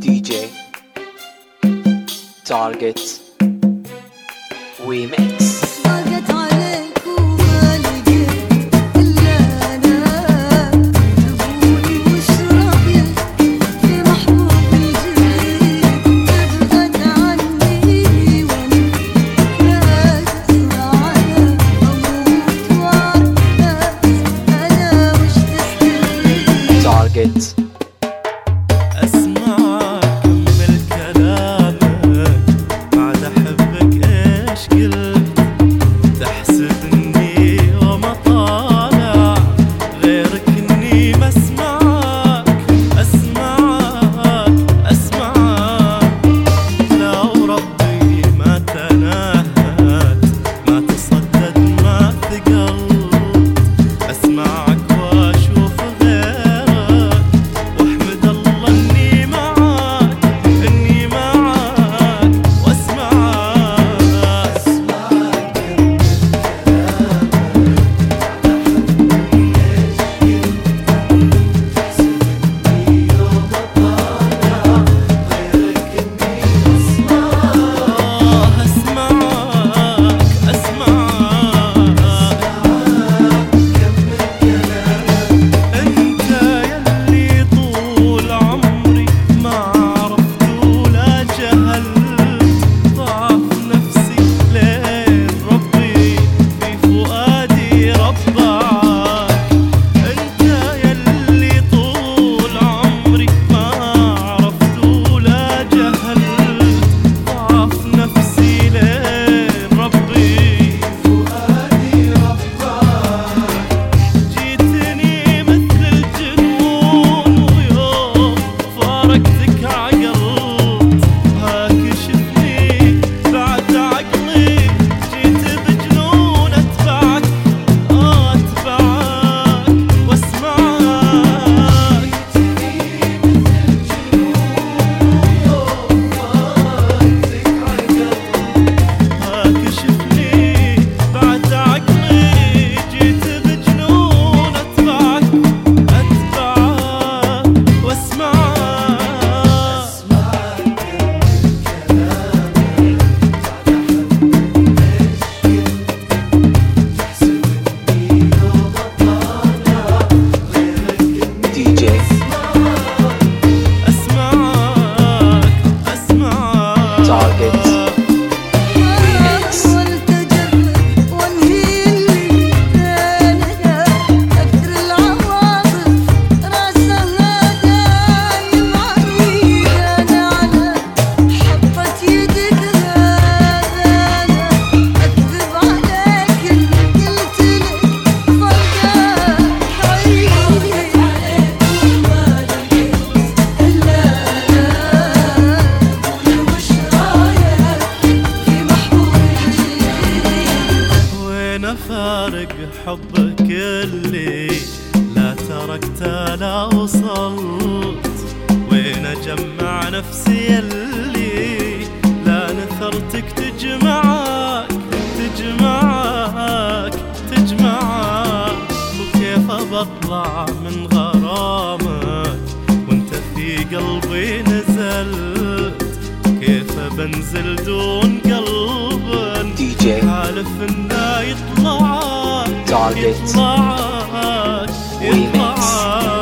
DJ Target We Mix ask you فارق حبك اللي لا تركته لا وصلت. وين أجمع نفسي اللي لا نثرتك تجمعك تجمعك تجمعك. وكيف بطلع من غرامك وانت في قلبي نزلت؟ كيف بنزل دون قلبك الشغل دي جي. حالف انه يطلع يطلع يطلع